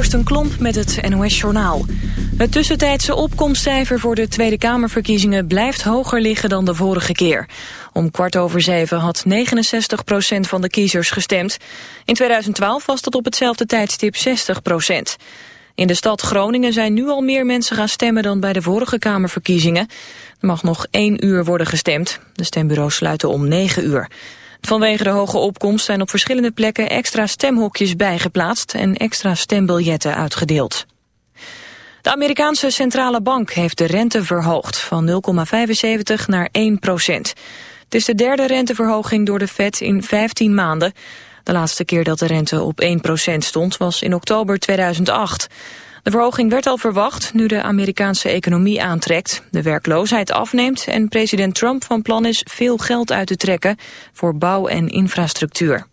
een Klomp met het NOS-journaal. Het tussentijdse opkomstcijfer voor de Tweede Kamerverkiezingen blijft hoger liggen dan de vorige keer. Om kwart over zeven had 69% van de kiezers gestemd. In 2012 was dat op hetzelfde tijdstip 60% In de stad Groningen zijn nu al meer mensen gaan stemmen dan bij de vorige Kamerverkiezingen. Er mag nog één uur worden gestemd. De stembureaus sluiten om negen uur. Vanwege de hoge opkomst zijn op verschillende plekken extra stemhokjes bijgeplaatst en extra stembiljetten uitgedeeld. De Amerikaanse centrale bank heeft de rente verhoogd van 0,75 naar 1 procent. Het is de derde renteverhoging door de Fed in 15 maanden. De laatste keer dat de rente op 1 procent stond was in oktober 2008. De verhoging werd al verwacht nu de Amerikaanse economie aantrekt, de werkloosheid afneemt en president Trump van plan is veel geld uit te trekken voor bouw en infrastructuur.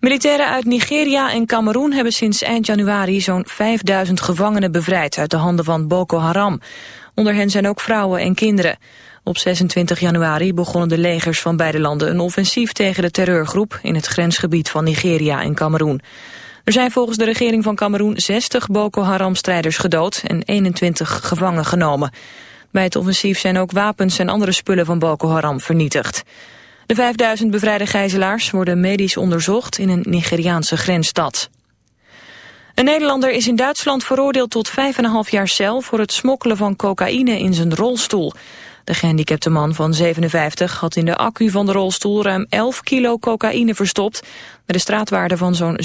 Militairen uit Nigeria en Cameroen hebben sinds eind januari zo'n 5000 gevangenen bevrijd uit de handen van Boko Haram. Onder hen zijn ook vrouwen en kinderen. Op 26 januari begonnen de legers van beide landen een offensief tegen de terreurgroep in het grensgebied van Nigeria en Cameroen. Er zijn volgens de regering van Cameroen 60 Boko Haram-strijders gedood en 21 gevangen genomen. Bij het offensief zijn ook wapens en andere spullen van Boko Haram vernietigd. De 5000 bevrijde gijzelaars worden medisch onderzocht in een Nigeriaanse grensstad. Een Nederlander is in Duitsland veroordeeld tot 5,5 jaar cel... voor het smokkelen van cocaïne in zijn rolstoel. De gehandicapte man van 57 had in de accu van de rolstoel ruim 11 kilo cocaïne verstopt, met een straatwaarde van zo'n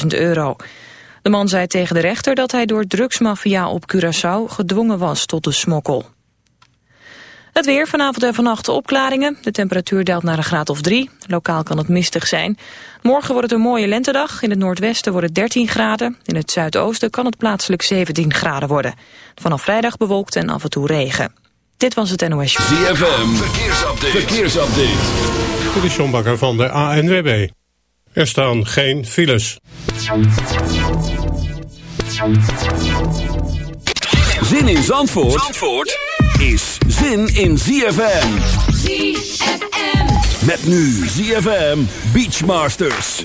750.000 euro. De man zei tegen de rechter dat hij door drugsmafia op Curaçao gedwongen was tot de smokkel. Het weer, vanavond en vannacht opklaringen. De temperatuur daalt naar een graad of drie. Lokaal kan het mistig zijn. Morgen wordt het een mooie lentedag. In het noordwesten wordt het 13 graden. In het zuidoosten kan het plaatselijk 17 graden worden. Vanaf vrijdag bewolkt en af en toe regen. Dit was het NOS Show. ZFM, verkeersupdate. verkeersupdate. Dit is John Bakker van de ANWB. Er staan geen files. Zin in Zandvoort, Zandvoort is zin in ZFM. ZFM. Met nu ZFM Beachmasters.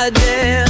goddamn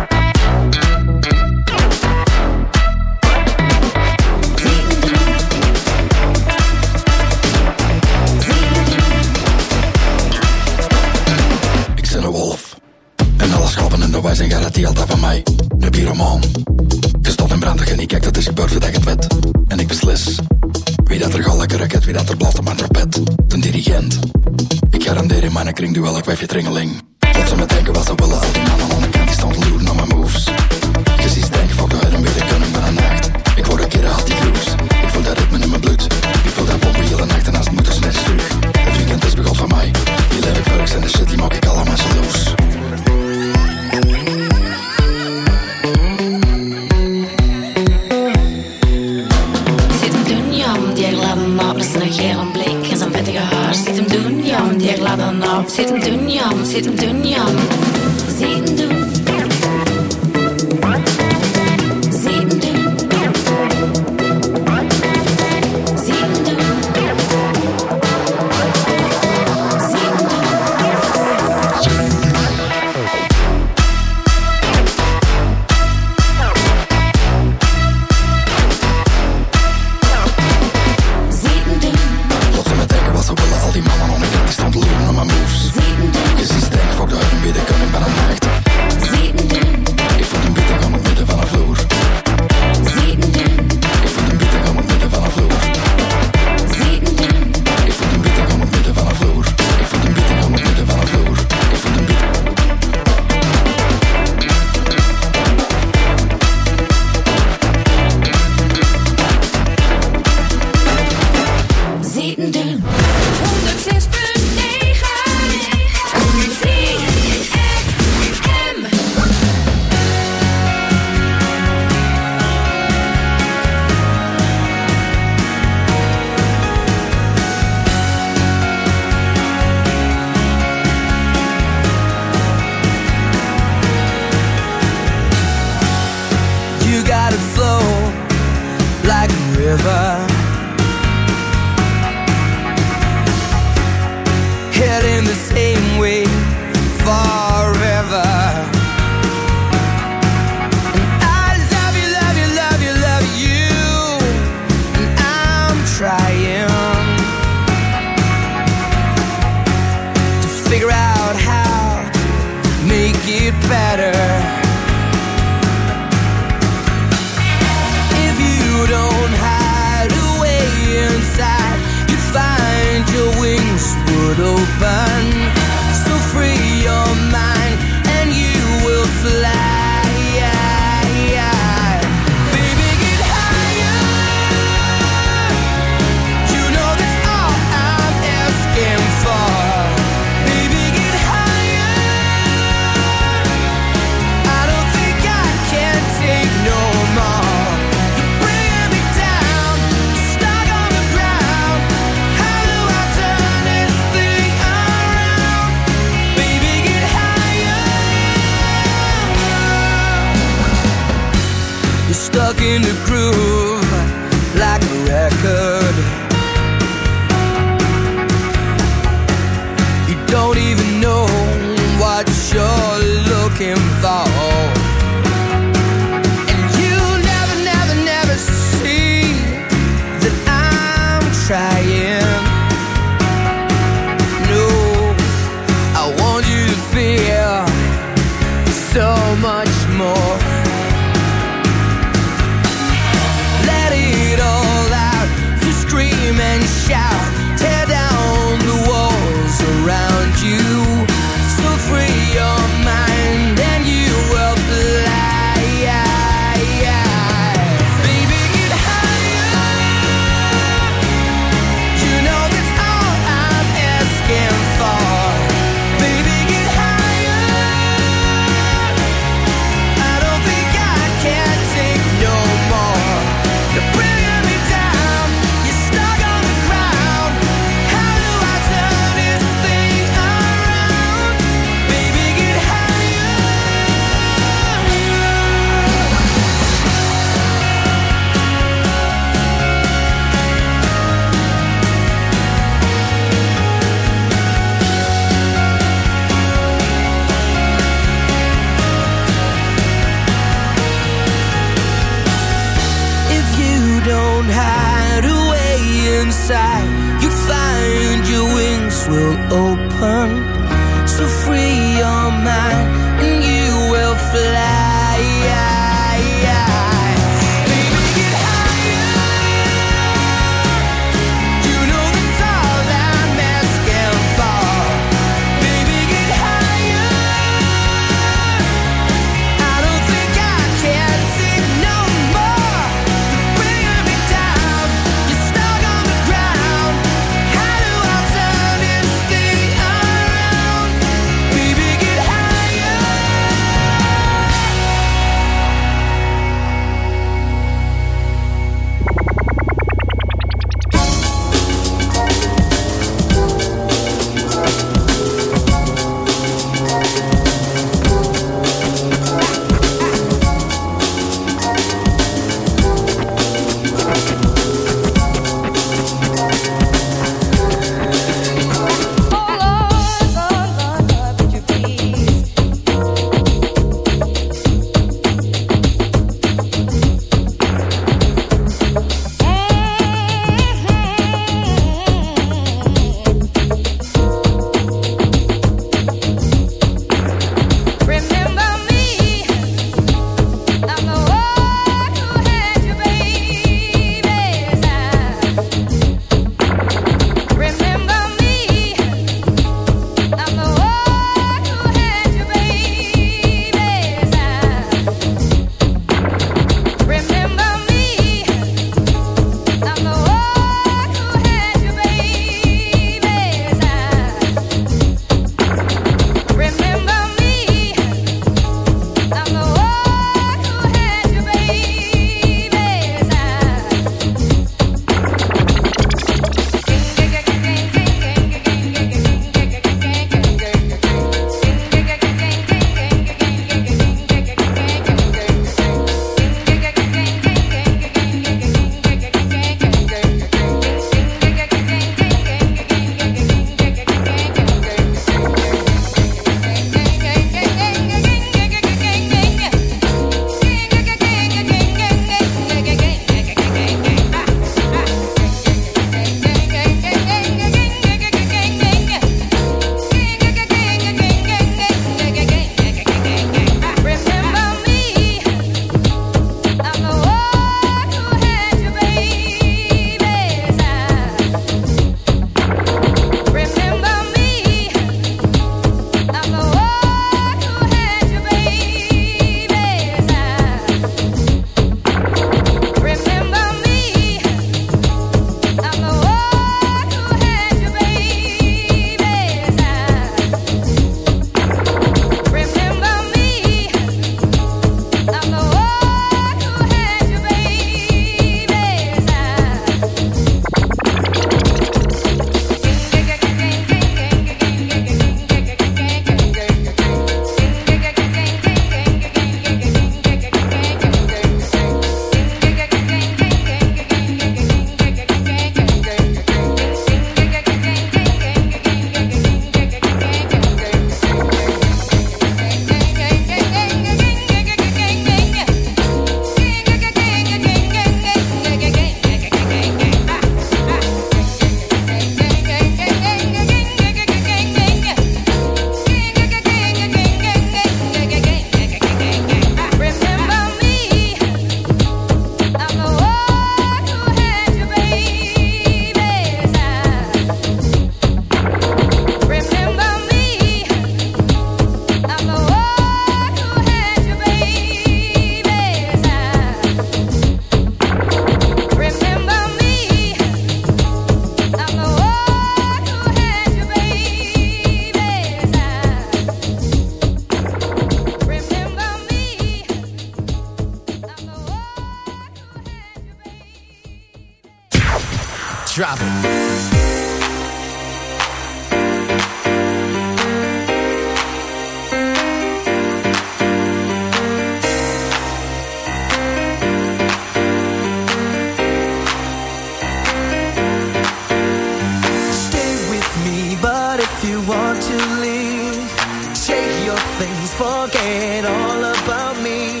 forget all about me.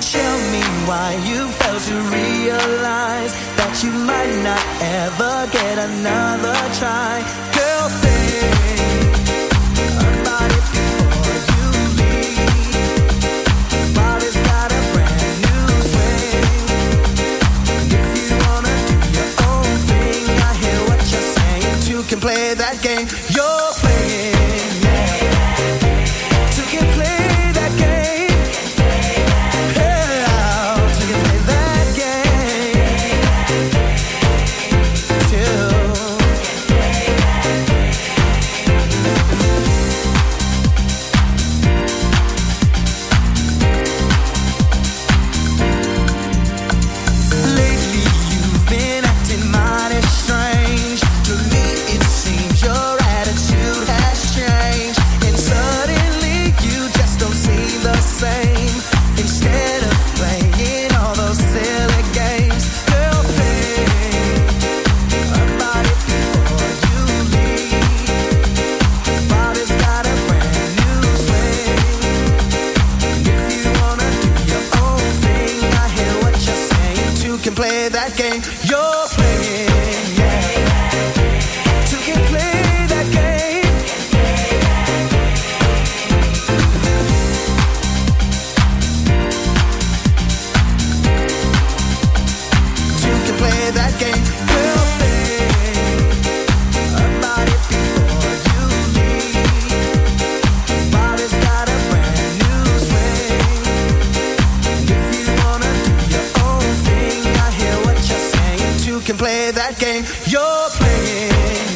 Tell me why you failed to realize that you might not ever get another try. Girl, think about it. you're playing.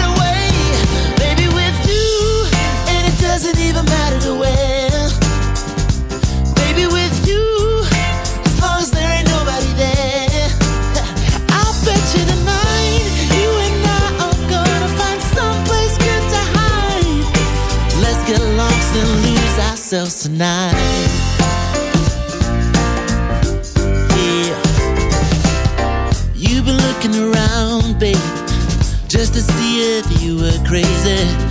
doesn't even matter to where. Baby, with you, as long as there ain't nobody there, I'll bet you tonight you and I are gonna find someplace good to hide. Let's get lost and lose ourselves tonight. Yeah, you've been looking around, babe, just to see if you were crazy.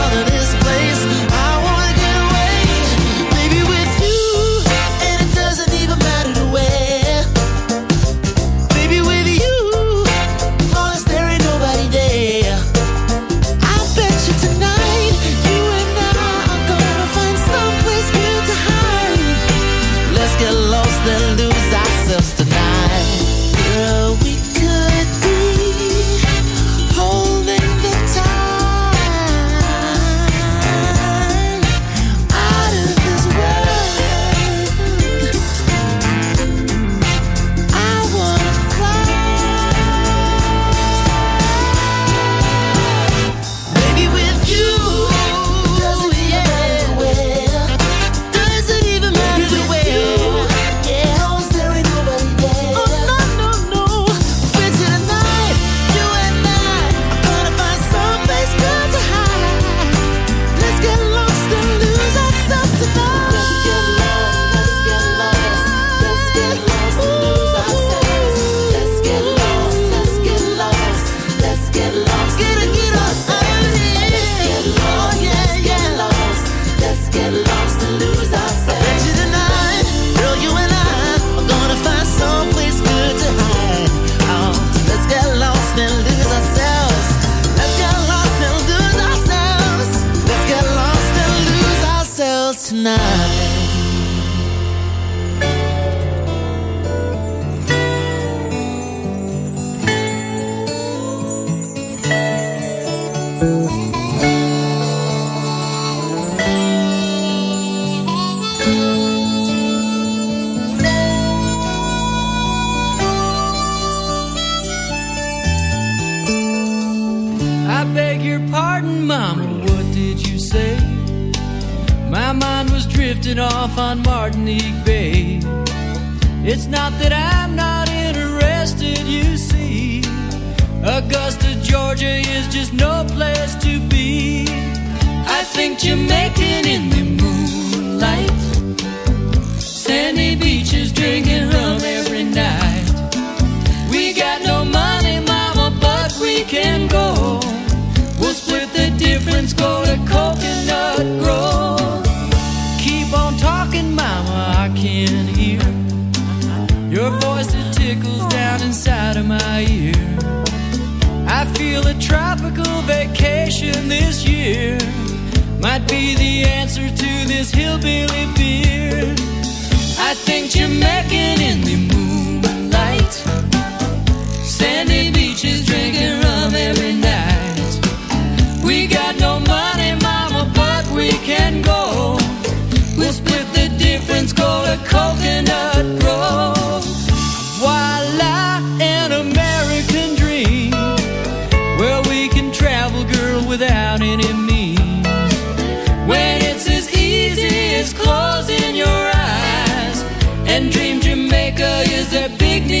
a big